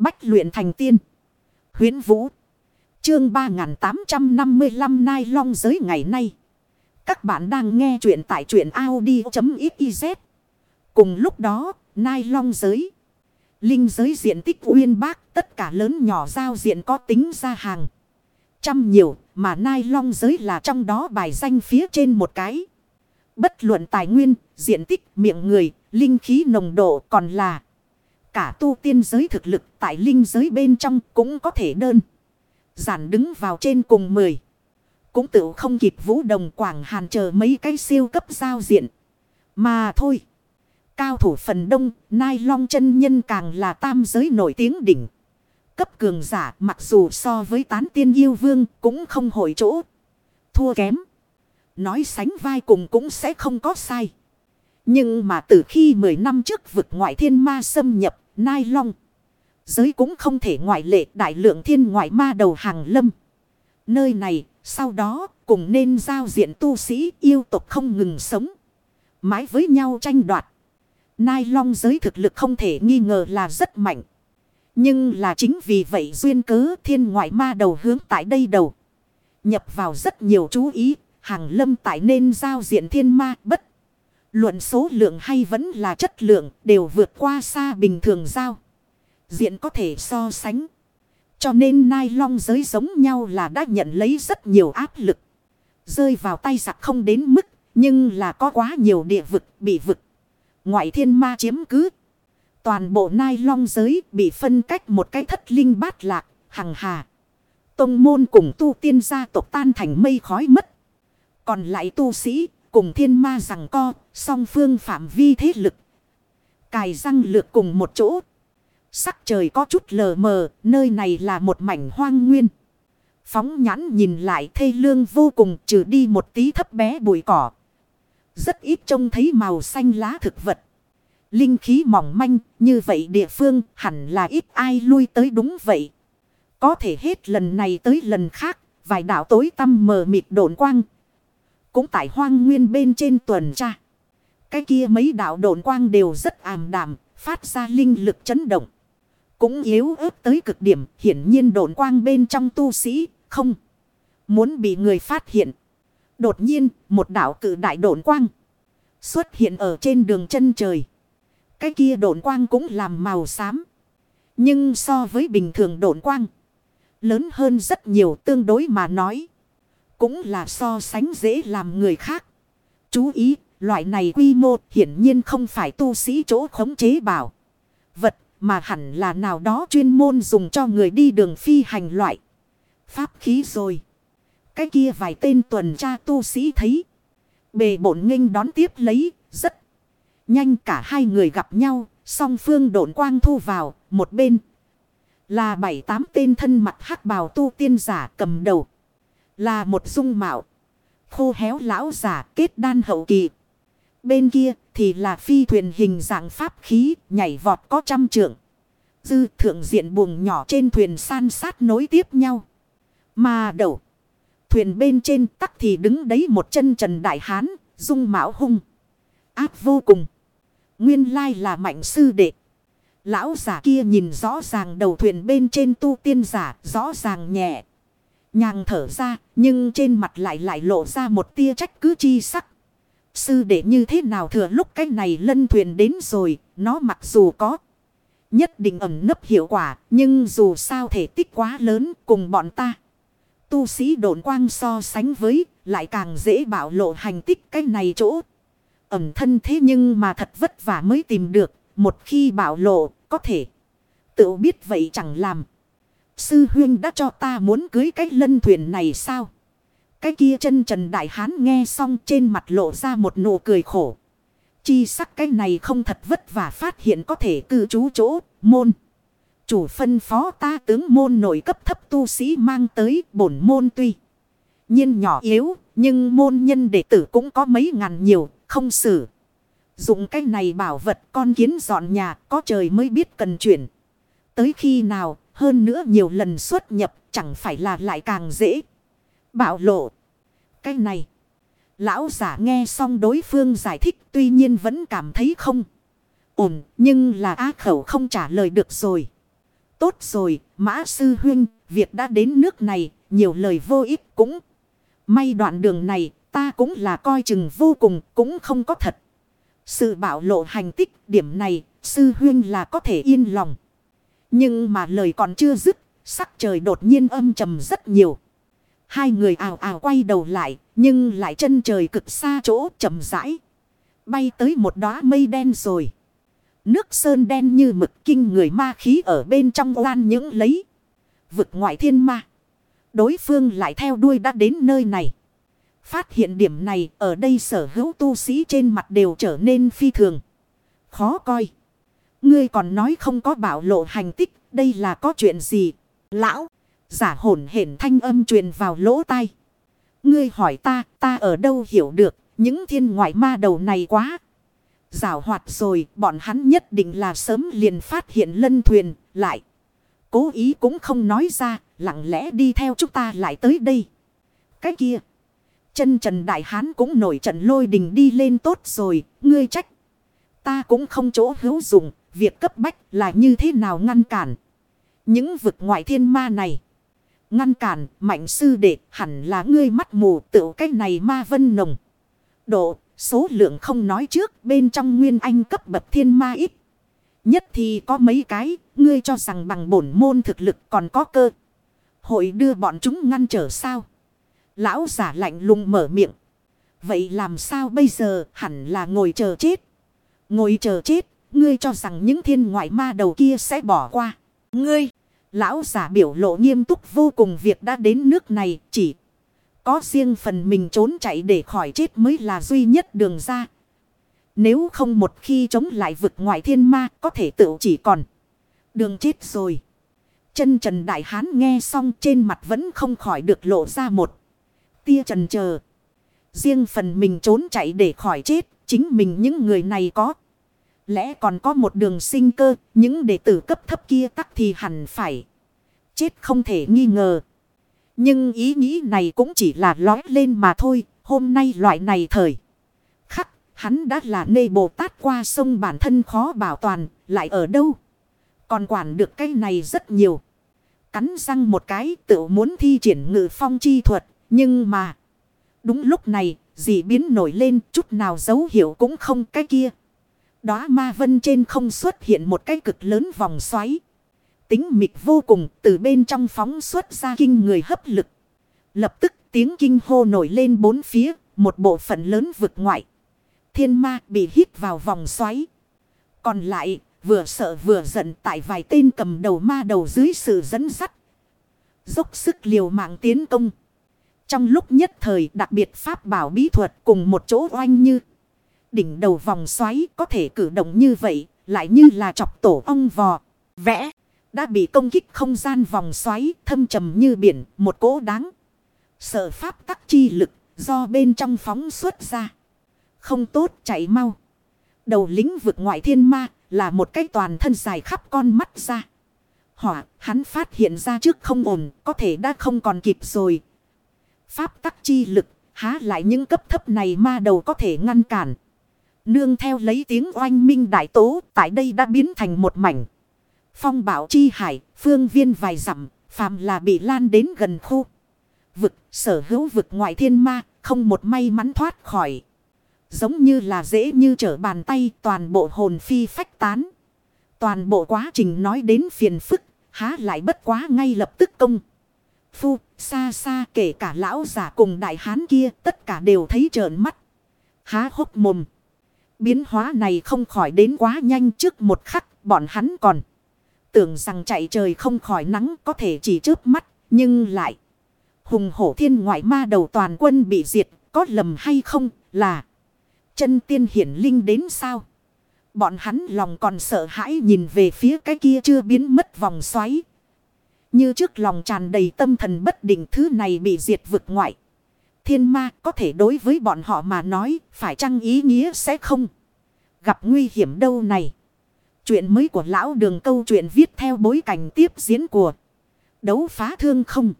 Bách luyện thành tiên. Huyến Vũ. Chương 3855 Nai Long giới ngày nay. Các bạn đang nghe truyện tại truyện Audi.xyz. Cùng lúc đó, Nai Long giới. Linh giới diện tích uyên bác, tất cả lớn nhỏ giao diện có tính ra hàng. Trăm nhiều, mà Nai Long giới là trong đó bài danh phía trên một cái. Bất luận tài nguyên, diện tích, miệng người, linh khí nồng độ còn là cả tu tiên giới thực lực tại linh giới bên trong cũng có thể đơn. Giản đứng vào trên cùng 10. Cũng tự không kịp vũ đồng quảng hàn chờ mấy cái siêu cấp giao diện. Mà thôi. Cao thủ phần đông, Nai Long chân nhân càng là tam giới nổi tiếng đỉnh. Cấp cường giả mặc dù so với tán tiên yêu vương cũng không hồi chỗ. Thua kém. Nói sánh vai cùng cũng sẽ không có sai. Nhưng mà từ khi 10 năm trước vực ngoại thiên ma xâm nhập, Nai Long. Giới cũng không thể ngoại lệ đại lượng thiên ngoại ma đầu hàng lâm. Nơi này, sau đó, cùng nên giao diện tu sĩ yêu tục không ngừng sống. Mãi với nhau tranh đoạt. Nai Long giới thực lực không thể nghi ngờ là rất mạnh. Nhưng là chính vì vậy duyên cớ thiên ngoại ma đầu hướng tại đây đầu. Nhập vào rất nhiều chú ý, hàng lâm tại nên giao diện thiên ma bất. Luận số lượng hay vẫn là chất lượng đều vượt qua xa bình thường giao. Diện có thể so sánh. Cho nên nai long giới giống nhau là đã nhận lấy rất nhiều áp lực. Rơi vào tay giặc không đến mức. Nhưng là có quá nhiều địa vực bị vực. Ngoại thiên ma chiếm cứ. Toàn bộ nai long giới bị phân cách một cái thất linh bát lạc, hằng hà. Tông môn cùng tu tiên gia tộc tan thành mây khói mất. Còn lại tu sĩ cùng thiên ma rằng co, song phương phạm vi thế lực. Cài răng lược cùng một chỗ. Sắc trời có chút lờ mờ, nơi này là một mảnh hoang nguyên. Phóng nhãn nhìn lại thê lương vô cùng trừ đi một tí thấp bé bụi cỏ. Rất ít trông thấy màu xanh lá thực vật. Linh khí mỏng manh, như vậy địa phương hẳn là ít ai lui tới đúng vậy. Có thể hết lần này tới lần khác, vài đảo tối tăm mờ mịt độn quang, cũng tại hoang nguyên bên trên tuần tra. Cái kia mấy đạo độn quang đều rất ảm đạm, phát ra linh lực chấn động. Cũng yếu ớt tới cực điểm, hiển nhiên độn quang bên trong tu sĩ, không. Muốn bị người phát hiện. Đột nhiên, một đạo cử đại độn quang xuất hiện ở trên đường chân trời. Cái kia độn quang cũng làm màu xám. Nhưng so với bình thường độn quang, lớn hơn rất nhiều tương đối mà nói. Cũng là so sánh dễ làm người khác. Chú ý, loại này quy mô hiển nhiên không phải tu sĩ chỗ khống chế bảo. Vật mà hẳn là nào đó chuyên môn dùng cho người đi đường phi hành loại. Pháp khí rồi. Cái kia vài tên tuần tra tu sĩ thấy. Bề bổn nghênh đón tiếp lấy, rất nhanh cả hai người gặp nhau, song phương độn quang thu vào, một bên. Là bảy tám tên thân mặt hắc bào tu tiên giả cầm đầu. Là một dung mạo. Khô héo lão giả kết đan hậu kỳ. Bên kia thì là phi thuyền hình dạng pháp khí nhảy vọt có trăm trượng. Dư thượng diện buồng nhỏ trên thuyền san sát nối tiếp nhau. Mà đầu. Thuyền bên trên tắc thì đứng đấy một chân trần đại hán. Dung mạo hung. Áp vô cùng. Nguyên lai là mạnh sư đệ. Lão giả kia nhìn rõ ràng đầu thuyền bên trên tu tiên giả. Rõ ràng nhẹ. Nhàng thở ra, nhưng trên mặt lại lại lộ ra một tia trách cứ chi sắc. Sư đệ như thế nào thừa lúc cái này lân thuyền đến rồi, nó mặc dù có nhất định ẩn nấp hiệu quả, nhưng dù sao thể tích quá lớn cùng bọn ta. Tu sĩ độn quang so sánh với, lại càng dễ bảo lộ hành tích cái này chỗ. Ẩm thân thế nhưng mà thật vất vả mới tìm được, một khi bảo lộ, có thể tự biết vậy chẳng làm. Sư huyên đã cho ta muốn cưới cái lân thuyền này sao? Cái kia chân trần đại hán nghe xong trên mặt lộ ra một nụ cười khổ. Chi sắc cái này không thật vất vả phát hiện có thể cư trú chỗ, môn. Chủ phân phó ta tướng môn nội cấp thấp tu sĩ mang tới bổn môn tuy. nhiên nhỏ yếu, nhưng môn nhân đệ tử cũng có mấy ngàn nhiều, không xử. Dụng cái này bảo vật con kiến dọn nhà, có trời mới biết cần chuyển. Tới khi nào, hơn nữa nhiều lần xuất nhập chẳng phải là lại càng dễ. Bảo lộ. Cái này. Lão giả nghe xong đối phương giải thích tuy nhiên vẫn cảm thấy không ổn. Nhưng là á khẩu không trả lời được rồi. Tốt rồi, Mã Sư Huynh, việc đã đến nước này, nhiều lời vô ích cũng. May đoạn đường này, ta cũng là coi chừng vô cùng, cũng không có thật. Sự bảo lộ hành tích, điểm này, Sư Huynh là có thể yên lòng. Nhưng mà lời còn chưa dứt, sắc trời đột nhiên âm trầm rất nhiều. Hai người ào ào quay đầu lại, nhưng lại chân trời cực xa chỗ chậm rãi. Bay tới một đóa mây đen rồi. Nước sơn đen như mực kinh người ma khí ở bên trong oan những lấy. Vực ngoại thiên ma. Đối phương lại theo đuôi đã đến nơi này. Phát hiện điểm này ở đây sở hữu tu sĩ trên mặt đều trở nên phi thường. Khó coi. Ngươi còn nói không có bảo lộ hành tích. Đây là có chuyện gì? Lão. Giả hồn hển thanh âm truyền vào lỗ tai. Ngươi hỏi ta, ta ở đâu hiểu được, những thiên ngoại ma đầu này quá. Giảo hoạt rồi, bọn hắn nhất định là sớm liền phát hiện lân thuyền, lại. Cố ý cũng không nói ra, lặng lẽ đi theo chúng ta lại tới đây. Cái kia. Chân trần đại hán cũng nổi trận lôi đình đi lên tốt rồi, ngươi trách. Ta cũng không chỗ hữu dụng, việc cấp bách là như thế nào ngăn cản. Những vực ngoại thiên ma này. Ngăn cản, mạnh sư đệ, hẳn là ngươi mắt mù tự cái này ma vân nồng. Độ, số lượng không nói trước, bên trong nguyên anh cấp bậc thiên ma ít. Nhất thì có mấy cái, ngươi cho rằng bằng bổn môn thực lực còn có cơ. Hội đưa bọn chúng ngăn trở sao? Lão giả lạnh lùng mở miệng. Vậy làm sao bây giờ hẳn là ngồi chờ chết. Ngồi chờ chết, ngươi cho rằng những thiên ngoại ma đầu kia sẽ bỏ qua. Ngươi! Lão giả biểu lộ nghiêm túc vô cùng việc đã đến nước này, chỉ có riêng phần mình trốn chạy để khỏi chết mới là duy nhất đường ra. Nếu không một khi chống lại vực ngoại thiên ma, có thể tự chỉ còn đường chết rồi. Chân trần đại hán nghe xong trên mặt vẫn không khỏi được lộ ra một tia trần chờ. Riêng phần mình trốn chạy để khỏi chết, chính mình những người này có lẽ còn có một đường sinh cơ, những đệ tử cấp thấp kia tắc thì hẳn phải. Chết không thể nghi ngờ. Nhưng ý nghĩ này cũng chỉ là lói lên mà thôi, hôm nay loại này thời. Khắc, hắn đã là nê Bồ Tát qua sông bản thân khó bảo toàn, lại ở đâu? Còn quản được cái này rất nhiều. Cắn răng một cái tự muốn thi triển ngự phong chi thuật, nhưng mà... Đúng lúc này, dị biến nổi lên chút nào dấu hiệu cũng không cái kia. Đóa ma vân trên không xuất hiện một cái cực lớn vòng xoáy. Tính mịt vô cùng từ bên trong phóng xuất ra kinh người hấp lực. Lập tức tiếng kinh hô nổi lên bốn phía, một bộ phận lớn vực ngoại. Thiên ma bị hít vào vòng xoáy. Còn lại, vừa sợ vừa giận tại vài tên cầm đầu ma đầu dưới sự dẫn dắt. Dốc sức liều mạng tiến công. Trong lúc nhất thời đặc biệt pháp bảo bí thuật cùng một chỗ oanh như Đỉnh đầu vòng xoáy có thể cử động như vậy, lại như là chọc tổ ong vò. Vẽ, đã bị công kích không gian vòng xoáy thâm trầm như biển, một cỗ đáng. Sợ pháp tắc chi lực, do bên trong phóng xuất ra. Không tốt chạy mau. Đầu lính vực ngoại thiên ma là một cái toàn thân dài khắp con mắt ra. Hỏa, hắn phát hiện ra trước không ổn, có thể đã không còn kịp rồi. Pháp tắc chi lực, há lại những cấp thấp này ma đầu có thể ngăn cản. Nương theo lấy tiếng oanh minh đại tố, tại đây đã biến thành một mảnh. Phong bảo chi hải, phương viên vài dặm, phàm là bị lan đến gần khu. Vực, sở hữu vực ngoại thiên ma, không một may mắn thoát khỏi. Giống như là dễ như trở bàn tay, toàn bộ hồn phi phách tán. Toàn bộ quá trình nói đến phiền phức, há lại bất quá ngay lập tức công. Phu, xa xa kể cả lão giả cùng đại hán kia, tất cả đều thấy trợn mắt. Há hốc mồm. Biến hóa này không khỏi đến quá nhanh trước một khắc, bọn hắn còn. Tưởng rằng chạy trời không khỏi nắng có thể chỉ trước mắt, nhưng lại. Hùng hổ thiên ngoại ma đầu toàn quân bị diệt, có lầm hay không là. Chân tiên hiển linh đến sao? Bọn hắn lòng còn sợ hãi nhìn về phía cái kia chưa biến mất vòng xoáy. Như trước lòng tràn đầy tâm thần bất định thứ này bị diệt vực ngoại thiên ma có thể đối với bọn họ mà nói, phải chăng ý nghĩa sẽ không gặp nguy hiểm đâu này. Chuyện mới của lão đường câu chuyện viết theo bối cảnh tiếp diễn của đấu phá thương không.